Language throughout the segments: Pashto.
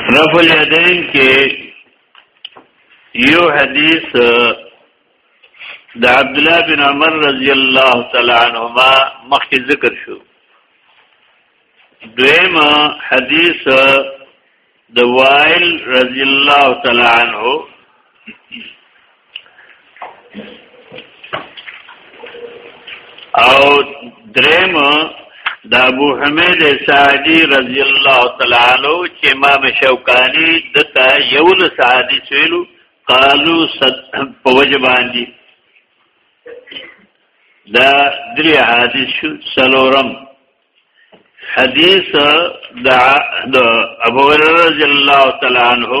رفع الیدین کې یو حدیث د عبد الله بن عمر رضی الله تعالی عنهما مخکې ذکر شو دویم حدیث د وائل رضی الله تعالی عنہ او دریم د ابو حمید سعدی رضی الله تعالی عنہ چې امام شوکانی دته یو له سعدی چویلو قالو صد په وجبان دي دا درې حدیث شو سلورم حدیث د ابو هريره رضی الله تعالی عنہ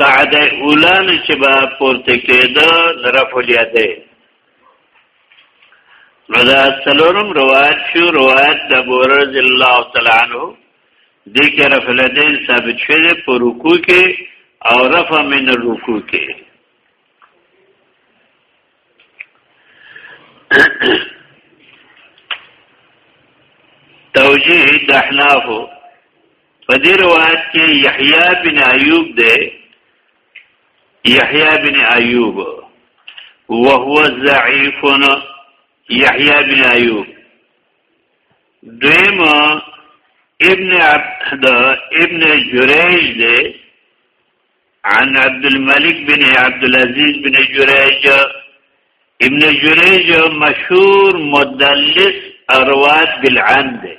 قاعده اولان چې با پورته کېده د رفع الیده نو دا څلورم روایت شو روایت د ابو رضی الله تعالی عنہ د کې رفع الیده ثابت شوه په رکوع کې او رفع من الرکوع کې توجیه د احنافو په دې روایت کې یحیی بن ایوب دی یحیی بن ایوب وهو ضعیف یحیی بن ایوب دویم ابن عبد ابن جریج دی عن عبد الملك بن عبد العزيز بن جريج ابن جريج مشهور مدلس ارواد بالعند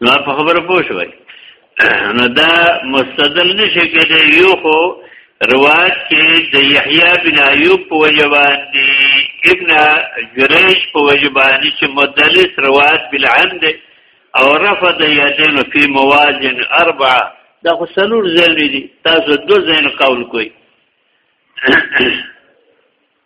نو په خبره پوه شوي نو دا مستدل نشي کېدای یو خو روایت کې د یحیی بن ایوب په وجه باندې ابن جریج په وجه باندې چې مدلس روایت بالعمد او رفع د یدین فی موازن اربعه دا خو سلور ځای دي تاسو دو ځای قول کوئ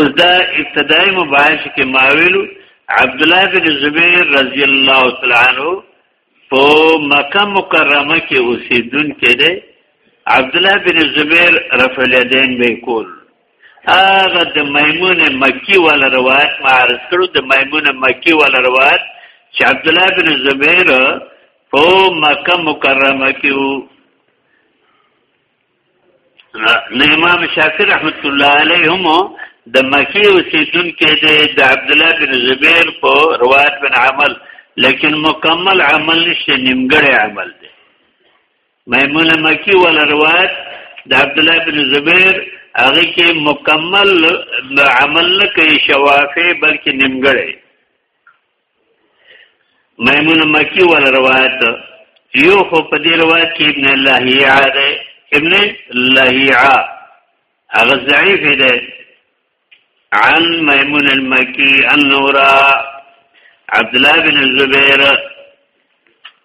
اوس دا ابتدای مباحث کې ماویلو عبد الله بن زبیر رضی الله تعالی عنہ په مکه مکرمه کې اوسیدون کې دی عبد الله بن زبیر رفع الیدین به کول هغه د میمون مکی ول روایت معرض کړو د میمون مکی ول روایت چې عبد الله بن زبیر په مکه مکرمه کې نه امام شافعي رحمت الله علیه هم د مکی اوسیدون کې دی د عبد الله بن زبیر په روایت بن عمل لیکن مکمل عمل نشته نیمګړی عمل دی میمون مکی ول روایت د عبد الله بن زبیر هغه کې مکمل عمل نه کوي شوافه بلکې نیمګړی میمون مکی ول روایت یو خو په دې روایت کې ابن لهیعه ده ابن لهیعه هغه ضعیف ده عن میمون المکی النورا عبد الله بن الزبیر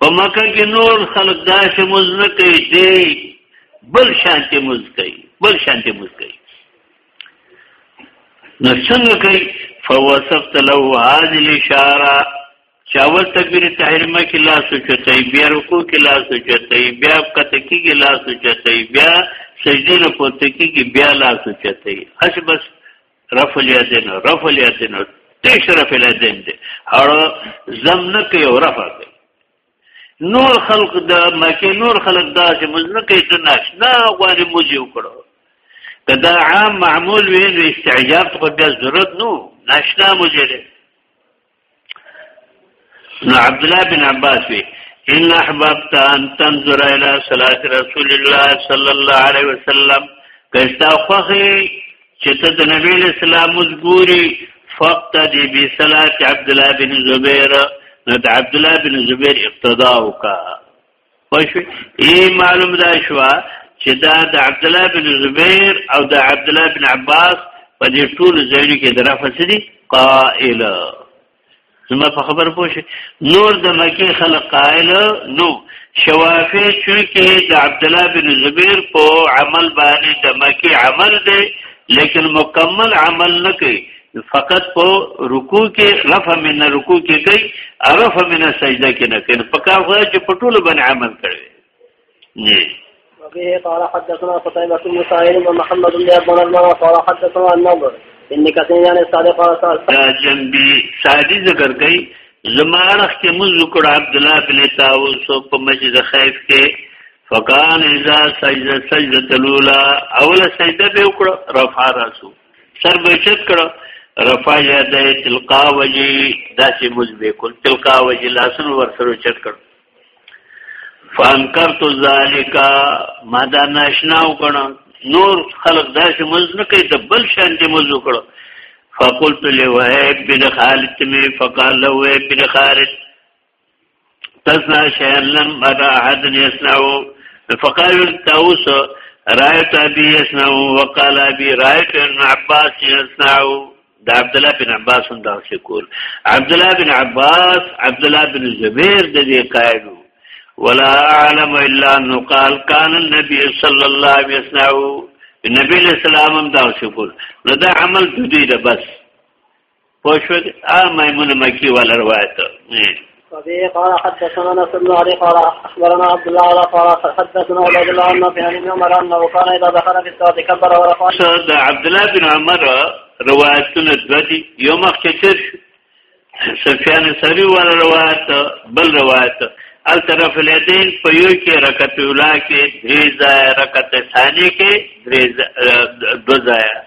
په مکه کې نور خلک دا چې موز نه کوي دی بل شانتي موز کوي بل شانتي موز کوي نو څنګه کوي فوصفت له هذه الاشاره چاول تکبیر تحریمه کې لا سوچته بیا رکوع کې لا سوچته بیا قطع کې لا سوچته بیا سجده نه پورته کې بیا لا سوچته اش بس رفع الیدین رفع الیدین تیش رفع الیدین دی هر زم نه کوي او رفع کوي نور خلق دا مکه نور خلق دا چې مزنه کوي د ناشنا غوړي موجي وکړو کدا عام معمول وین استعجاب ته بیا ضرورت نو ناشنا موجي نو عبد الله بن عباس وی ان احببت ان تنظر الى صلاه رسول الله صلى الله عليه وسلم کستا خوخي چې ته د نبی اسلام مزګوري فقط دی بي صلاه عبد الله بن زبير نو د عبد الله بن زبير اقتدا وکړه پښوی ای معلوم دا شو چې دا د عبد الله بن زبیر او د عبد الله بن عباس په دې ټول ځایونو کې درافه سړي قائل زما په خبر پوښي نور د مکی خلق قائل نو شوافی چې د عبد الله بن زبیر په عمل باندې د مکی عمل دی لیکن مکمل عمل نه کوي فقط په رکوع کې رفع من رکوع کې کوي او رفع من سجده کې نه کوي په کار خو چې په ټولو باندې عمل کوي نه وبه قال حدثنا قتيبة بن سعيد ومحمد بن عبد الله قال حدثنا النضر ان كثير يعني صادق قال جنبي سعدي ذکر کوي زمارخ کې موږ ذکر عبد الله بن طاووس په مسجد خیف کې فکان اذا سجده سجده الاولى اول سجده به وکړه رفع راسو سر به چت کړو رفع یده تلقا وجی داسې موز به کول تلقا وجی لاسونو ور سره چت کړو فانکرت ذالک ما دا ناشنا وکړم نور خلق داسې موز نه کوي د بل شان دې موز وکړو فقلت له وهب بن خالد می فقال له وهب بن خالد تصنع شيئا لم ارى احد يصنعه فقال الطاووس رايت ابي يصنعه وقال ابي رايت ابن عباس يصنعه د عبد الله بن عباس هم دا شکول عبد الله بن عباس عبد الله بن زبير د دې قائل ولا اعلم الا انه قال كان النبي صلى الله عليه وسلم نبی اسلام هم دا شکول نو دا عمل د دې د بس پښود ا میمون مکی ول روایت وبه قال حدثنا نصر بن علي قال اخبرنا عبد الله قال قال حدثنا عبد الله بن نافع عن عمر انه كان اذا دخل في الصلاه كبر ورفع شد عبد الله بن عمر روایتونه دوی یو مخ چتر سفیان سری ول روایت بل روایت ال طرف الیدین په یو کې رکعت اولا کې درې ځای رکعت ثانی کې درې دو ځای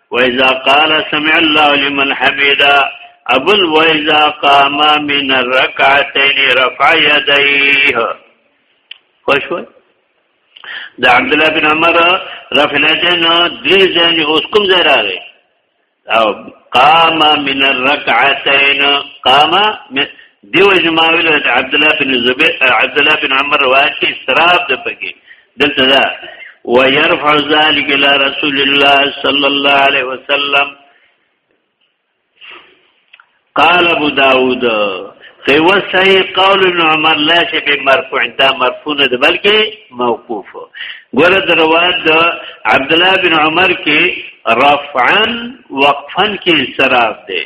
وإذا قال سمع الله لمن حمدا ابل وإذا قام من الركعتين رفع يديه خوشوي د عبد الله بن عمر رفنتن دې ځای اوس کوم ځای راغی او قام من الركعتين قام دیو جماویل عبد الله بن زبیر عبد الله بن عمر روایت کې استراب د پکې دلته دا ويرفع ذلك الى رسول الله صلى الله عليه وسلم قال ابو داود قوه صحیح قول ابن عمر لا شی به مرفوع دا مرفوع نه ده بلکې موقوف ګوره د روایت د عبد الله بن عمر کې رفعا وقفا کې انصراف ده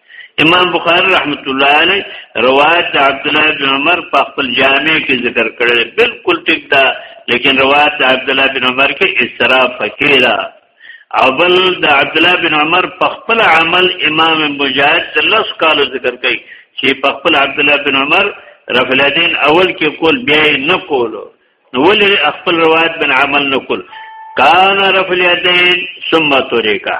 امام بخاری رحمت الله علیه روایت د عبد الله بن عمر په خپل جامع کې ذکر کړل بالکل ټیک ده لیکن روایت د عبد الله بن عمر کې اسراف فقیر ده اول د عبد الله بن عمر په خپل عمل امام مجاهد د لس کال ذکر کوي چې په خپل عبد الله بن عمر رفع الدین اول کې کول بیا نه کولو نو ولې خپل روایت بن عمل نه کول کان رفع الدین ثم ترکا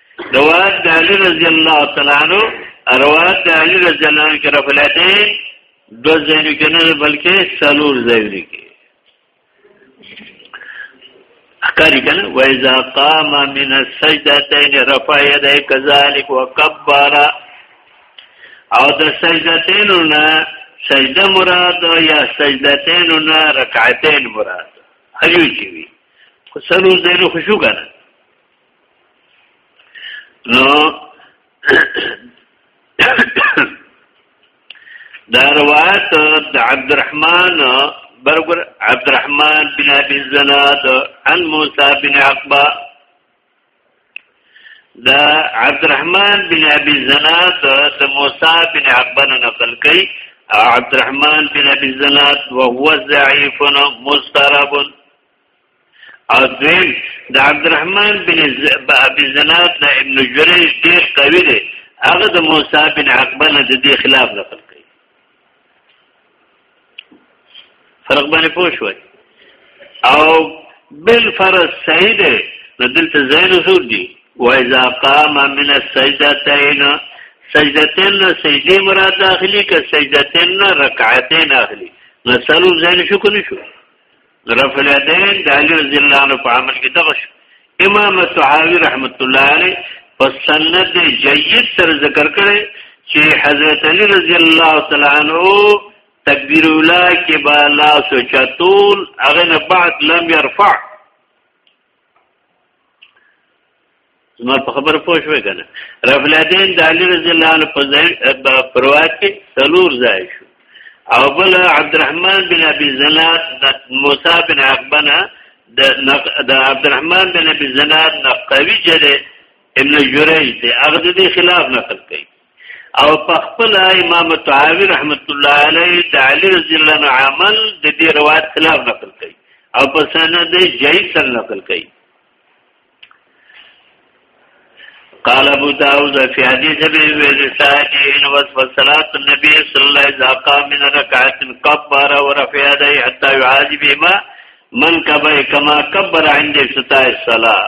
روایت د علی رضی الله تعالی عنہ روایت د علی رضی الله عنه کرا فلاته دو ځینې کنه بلکې سلور ځینې کې اخکاری کنه و اذا قام من السجدتين رفع يديه كذلك وكبر او د سجدتين نه سجده مراد یا سجدتين نه رکعتين مراد هیو چی وی خو سلور ځینې خوشو کنه نو دا روایت د عبدالرحمن برګر عبدالرحمن بن ابي زناد عن موسى بن عقبه دا عبدالرحمن بن ابي زناد د موسى بن عقبه نقل کوي عبدالرحمن بن ابي زناد وهو ضعيف مسترب او دویم د عبدالرحمن بن ابي زناد نه ابن جريج ډېر قوي دی هغه د موسی بن عقبه نه د دې خلاف نقل کوي فرق باندې پوه شوي او بل فرض صحیح دی نو دلته زین اصول دي واذا قام من السجدتين سجدتين سجدي مراد داخلي که سجدتين رکعتين اخلي نو سلو زین شو کني شو رفع الیدین د علی رضی الله عنه په عمل کې دغه شو امام طحاوی رحمت الله علیه په سند جید سره ذکر کړي چې حضرت علی رضی الله تعالی عنہ تکبیر اولای کې بالا سوچتول هغه نه بعد لم يرفع زما په خبره پوه شوې که نه رفع الیدین د علي رضی الله عنه په ځای په روایت کې څلور ځای شو او بل عبدالرحمن بن ابي زناد د موسی بن عقبنه د عبدالرحمن بن ابي زناد نقوي جره ابن جريج دی هغه د خلاف نقل کوي او په خپل امام طحاوی رحمت الله علیه د علی رضی الله عنه عمل د دې روایت خلاف نقل کړي او په سند جای سره نقل کړي قال ابو داود فی حدیث ابی ویل ساجی ان وصف صلات النبی صلی الله علیه وسلم قام من رکعت قبر ورفع یدی حتى يعاذ بما من کبه کما کبر عند استاء الصلاه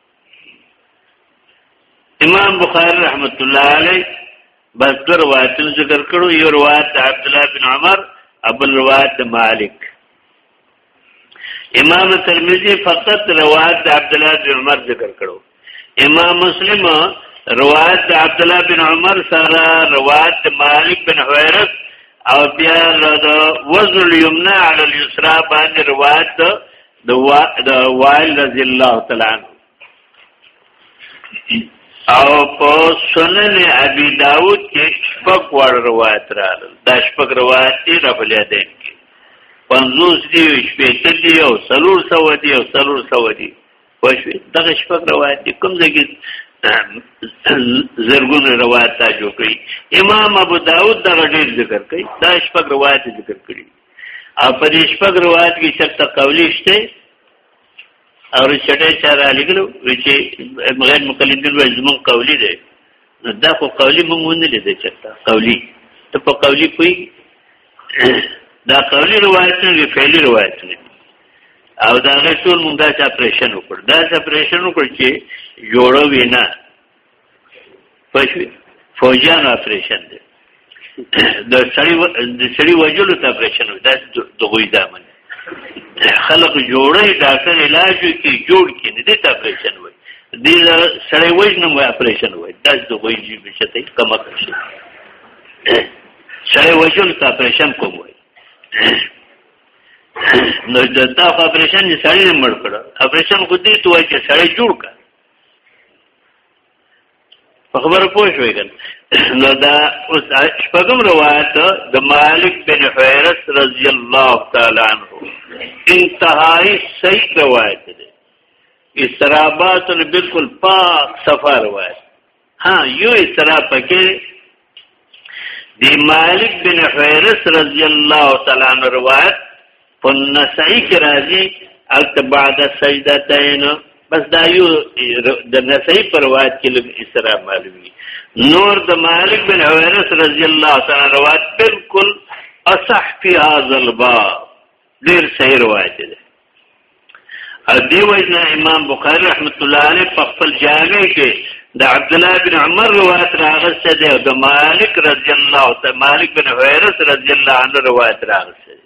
امام بخاری رحمت الله علیه بس در روایت ذکر کړو یو روایت د عبد الله بن عمر ابل روایت د مالک امام ترمذی فقط روایت د عبد الله بن عمر ذکر کړو امام مسلم روایت د عبد الله بن عمر سره روایت د مالک بن حویرث او بیا د وزن الیمنا علی الیسرا باندې روایت د وا د وائل رضی الله تعالی عنہ او په سنن ابي داود کې شپږ وړ روایت راغل دا شپږ روایت دی ربل یادین کې پنځوس دی شپې ته دی او سلور سو دی او سلور سو دی واښوي دغه شپږ روایت دي کوم ځای کې زرګون روایت تا جوړ کړي امام ابو داود دغه ډیر ذکر کوي دا شپږ روایت ذکر کړي او په دې شپږ روایت کې چرته قولی شته او رچټه چا را لګلو چې غیر مقلدین وایي زمون قولی دی نو دا خو قولی مونږ ونه لیدل چرته قولی ته په قولی پوي دا قولی روایت نه فعلی روایت نه او دا غي ټول مونږه چې اپریشن وکړ دا چې اپریشن وکړ چې جوړو وینا پښوی فوجان اپریشن دی د سړی د سړی وجلو ته اپریشن دا د غوی دامن خلق جوړه ډاکټر علاج کی جوړ کی نه دی ته اپریشن وای دی سړی وجنه وای اپریشن وای دا د غوی جی بشته کما کړی سړی وجلو ته اپریشن کوم وای نو دا اپریشن سړی مړ کړ اپریشن خو دې توای چې سړی جوړ کړ په خبره پوه شوې کن نو دا اوس شپږم روایت د مالک بن حیرس رضی الله تعالی عنہ انتهائی صحیح روایت دی استرابات بالکل پاک صفا روایت ها یو اصطلاح پکې دی مالک بن حیرس رضی الله تعالی عنہ روایت په نسائی کې راځي الت بعد سجدتین بس دا یو د نسائی پر روایت کې لږ اسرا معلومي نور د مالک بن حیرس رضی الله تعالی روایت بالکل اصح فی هذا الباب ډیر صحیح روایت دی او دی وجنا امام بخاری رحمت الله علیه په خپل جامع کې د عبد الله بن عمر روایت راغسته دی او د مالک رضی الله تعالی مالک بن حویرث رضی الله عنه روایت راغسته دی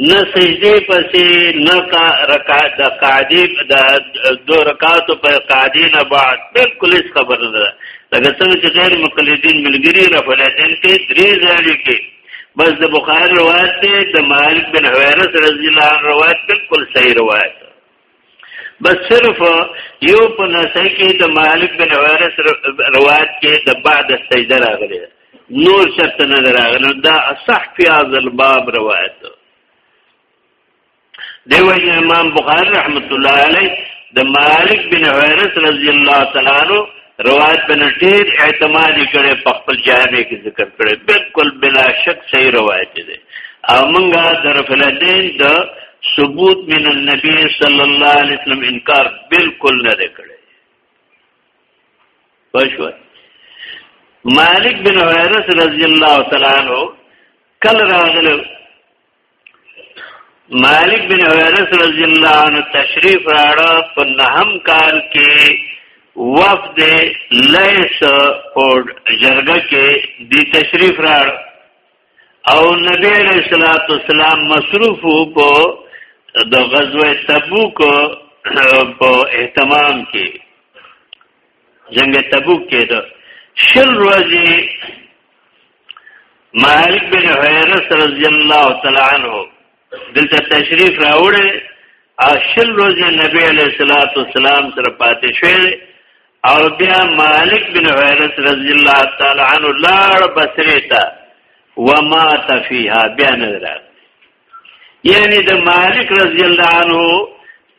نه سجدی پسې نه کا رکعت د قاعدی د دو رکعات په قاعدی نه بعد بالکل هیڅ خبر نه ده لکه څنګه چې غیر مقلدین ملګری رفلاتین کې درې ځای کې بس د بخاری روایت دی د مالک بن حویرث رضی الله عنه روایت بالکل صحیح روایت بس صرف یو په نسای کې د مالک بن حوارث روایت کې د بعد سجده راغلی نور شرط نه راغلی دا صح فی هذا الباب روایت دیو امام بخاری رحمت الله علیه د مالک بن حوارث رضی الله تعالی عنہ روایت بل ډیر اعتماد کړي په خپل جامع کې ذکر کړي بالکل بلا شک صحیح روایت دی او موږ در فلدین د ثبوت من النبي صلی الله علیه وسلم انکار بالکل نه کړي پښو مالک بن حیرس رضی الله تعالی عنہ کل راغله مالک بن حویرس رضی اللہ عنہ تشریف راڑا پا نهم کال کې وفد لیس او جرګه کې دی تشریف راړ او نبی علیہ الصلوۃ والسلام مصروف په د غزوه تبوک په اهتمام کې جنگ تبوک کې د شل ورځې مالک بن حیرس رضی الله تعالی عنہ دلته تشریف راوړل او شل ورځې نبی علیہ الصلوۃ والسلام سره پاتې شوی او بیا مالک بن حیرس رضی الله تعالی عنہ لاړ بصری ته ومات فیها بیا نه راځي یعنی د مالک رضی الله عنه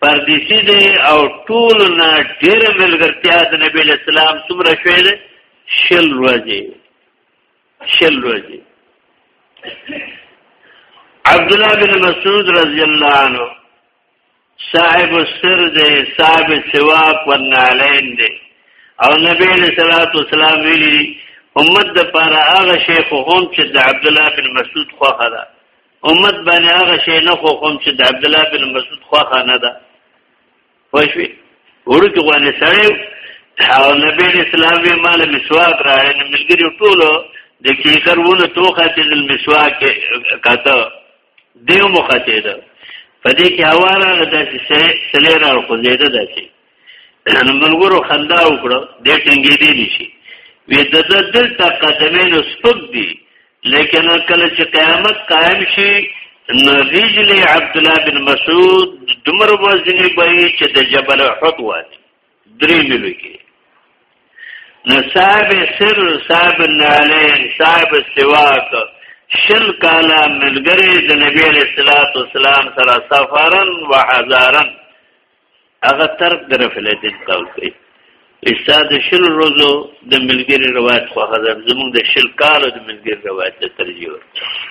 پردیسی دی او ټول نه ډیر ملګرتیا د نبی اسلام څومره شوی دی شل ورځې شل ورځې عبد الله بن مسعود رضی الله عنه صاحب السر دې صاحب سواق ورنالین دې او نبی علیہ الصلوۃ والسلام ویلي امت د پاره هغه شیخ هم چې د عبد الله بن مسعود خوخه ده امت باندې هغه شی نه خو هم چې د عبد الله بن مسعود خوخه نه ده پښوی ورته غوانه سره او نبی اسلام وی مال مسواک راړې نه ملګری ټولو د کیکر ونه توخه چې د مسواک کاته دیو مخته ده پدې کې اواره د سلې را خو زیاده ده چې نو ملګرو خندا وکړه دې ټنګې دې نشي وې د دلته قدمینو سپک دي لیکن کله چې قیامت قائم شي نو رجل عبد الله بن مسعود دمر وزنی به چې د جبل احد وات درې ملي کې نو صاحب سر صاحب نالین صاحب سواک شل کالا ملګری د نبی علیہ الصلوۃ والسلام سره سفرن و هزارن هغه ترک د رفع الیدین قول کوي استاد شل روزو د ملګری روایت خو هغه زموږ د شل کالو د ملګری روایت ته ترجیح ورکړي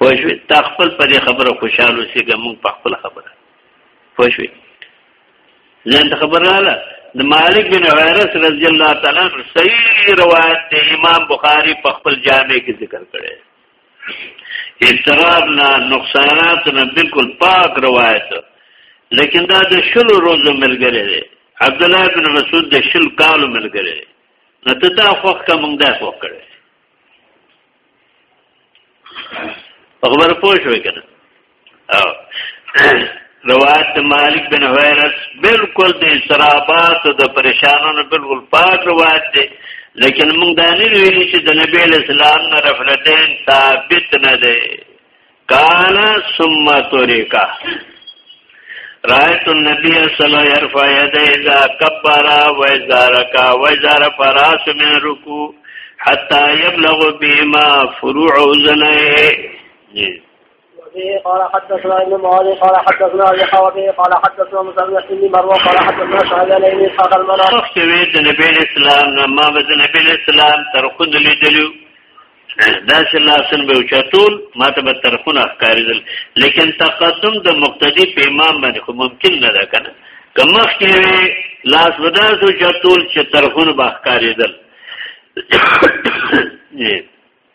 پښوی تا خپل پر خبره خوشاله اوسې ګمون په خپل خبره پښوی ځان ته خبر رااله د مالک بن حویرث رضی الله تعالی عنہ صحیح روایت امام بخاری په خپل جامع کې ذکر کړی اضطراب نه نقصانات نه بالکل پاک روایت لیکن دا د شلو روزو ملګری دی عبد الله بن مسعود د شل کالو ملګری دی نو ته دا خوښ کا مونږ دا خوښ کړی خبر پوه شوې کنه روایت د مالک بن حویرس بالکل د استرابات او د پریشانونو بالکل پاک روایت دی لیکن موږ دا نه ویلي چې د نبی اسلام نه رفلتین ثابت نه دی کان ثم طریقہ رایت النبی صلی الله علیه و سلم یرفع اذا کبر و اذا رکع و اذا رفع راس من رکوع حتى يبلغ بهما فروع اذنيه وبه قال حدثنا ابن معاذ قال حدثنا ابي حوابي قال حدثنا مسلم بن مروه قال حدثنا شعيب بن ابي اسحاق المنار شخص وی د نبی اسلام ما به د نبی اسلام تر خود لیدلو دا چې لاسن به چتول ما ته به ترخونه ښکارېدل لیکن تقدم د مقتدی په امام باندې خو ممکن نه ده کنه کمخ کې لاس وداسو چتول چې ترخونه به ښکارېدل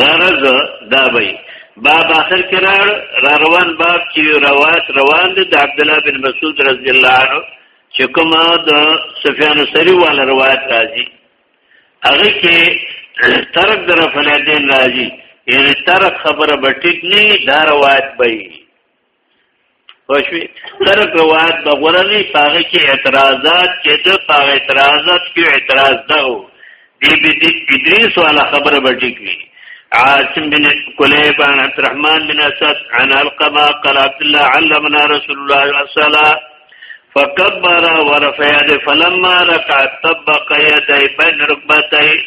غرض دا وی باب اخر کې را روان باب چې روایت روان دي د عبد الله بن مسعود رضی الله عنه چې کومه د سفیان الثوری وال روایت راځي هغه کې ترک در فلادین راځي یعنی ترک خبره به ټیک نه دا روایت به خوشوي ترک روایت به غوړه نه پاغه کې اعتراضات چې د پاغه اعتراضات کې اعتراض ده دی بي دي ادریس والا خبره به ټیک وي عاصم بن کلیب عن عبد الرحمن بن اسد عن القما قال عبد الله علمنا رسول الله صلى الله عليه وسلم فكبر ورفع يده فلما ركع طبق يديه بين ركبتيه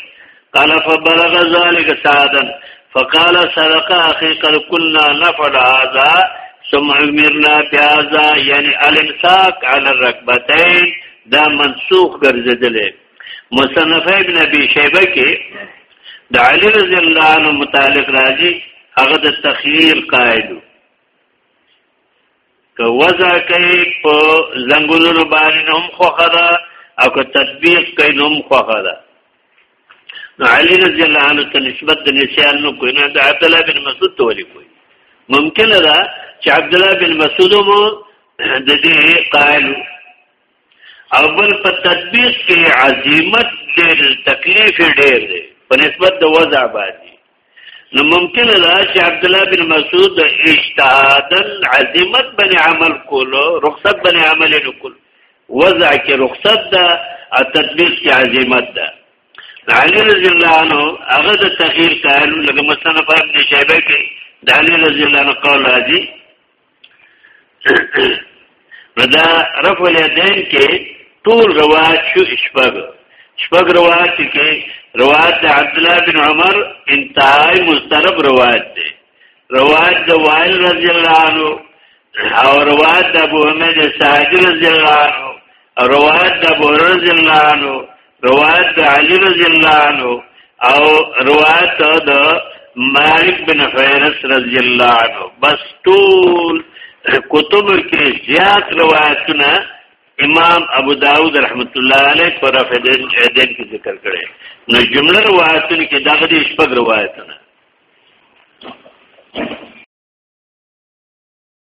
قال فبلغ ذلك سعدا فقال صدق اخي قد كنا نفعل هذا ثم امرنا بهذا يعني الامساك على الركبتين دا منسوخ ګرځیدل مصنف ابن ابي شيبه کې د علي رضی الله عنه متعلق راځي هغه د تخيير قائل که وضع کوي په زنګونونو باندې هم خوخه ده او که تطبیق کوي هم خوخه ده نو علی رضی الله عنه ته نسبت د نسیان نو کوي نه د عبد الله بن مسعود ته ولي کوي ممکن ده چې عبد الله بن مسعود مو د دې قائل او بل په تطبیق کې عظمت ډېر تکلیف ډېر دی په نسبت د وضع باندې نو ممکن ده چې عبد الله بن مسعود اجتهادا عظمت بن عمل کولو رخصت بن عمل نکول وضع کې رخصت ده او تطبیق کې عظمت ده علي رضی الله عنه هغه د تغییر کارو لکه مثلا په ابن شیبه کې د علي رضی الله عنه قول راځي دا رفع الیدین کې ټول روایت شو شپږ شپږ روایت کې روایت د عبد الله بن عمر انتهای مسترب روایت دی روایت د وائل رضی الله عنه او روایت د ابو حمید ساجد رضی الله عنه روایت د ابو رضی الله عنه روایت د علی رضی الله عنه او روایت د مالک بن حیرس رضی الله عنه بس ټول کتب کې زیات روایتونه امام ابو داود رحمت الله علیه پر رفع دین ایدین کې ذکر کړي نو جمله روایتونه کې دغه دې شپږ روایتونه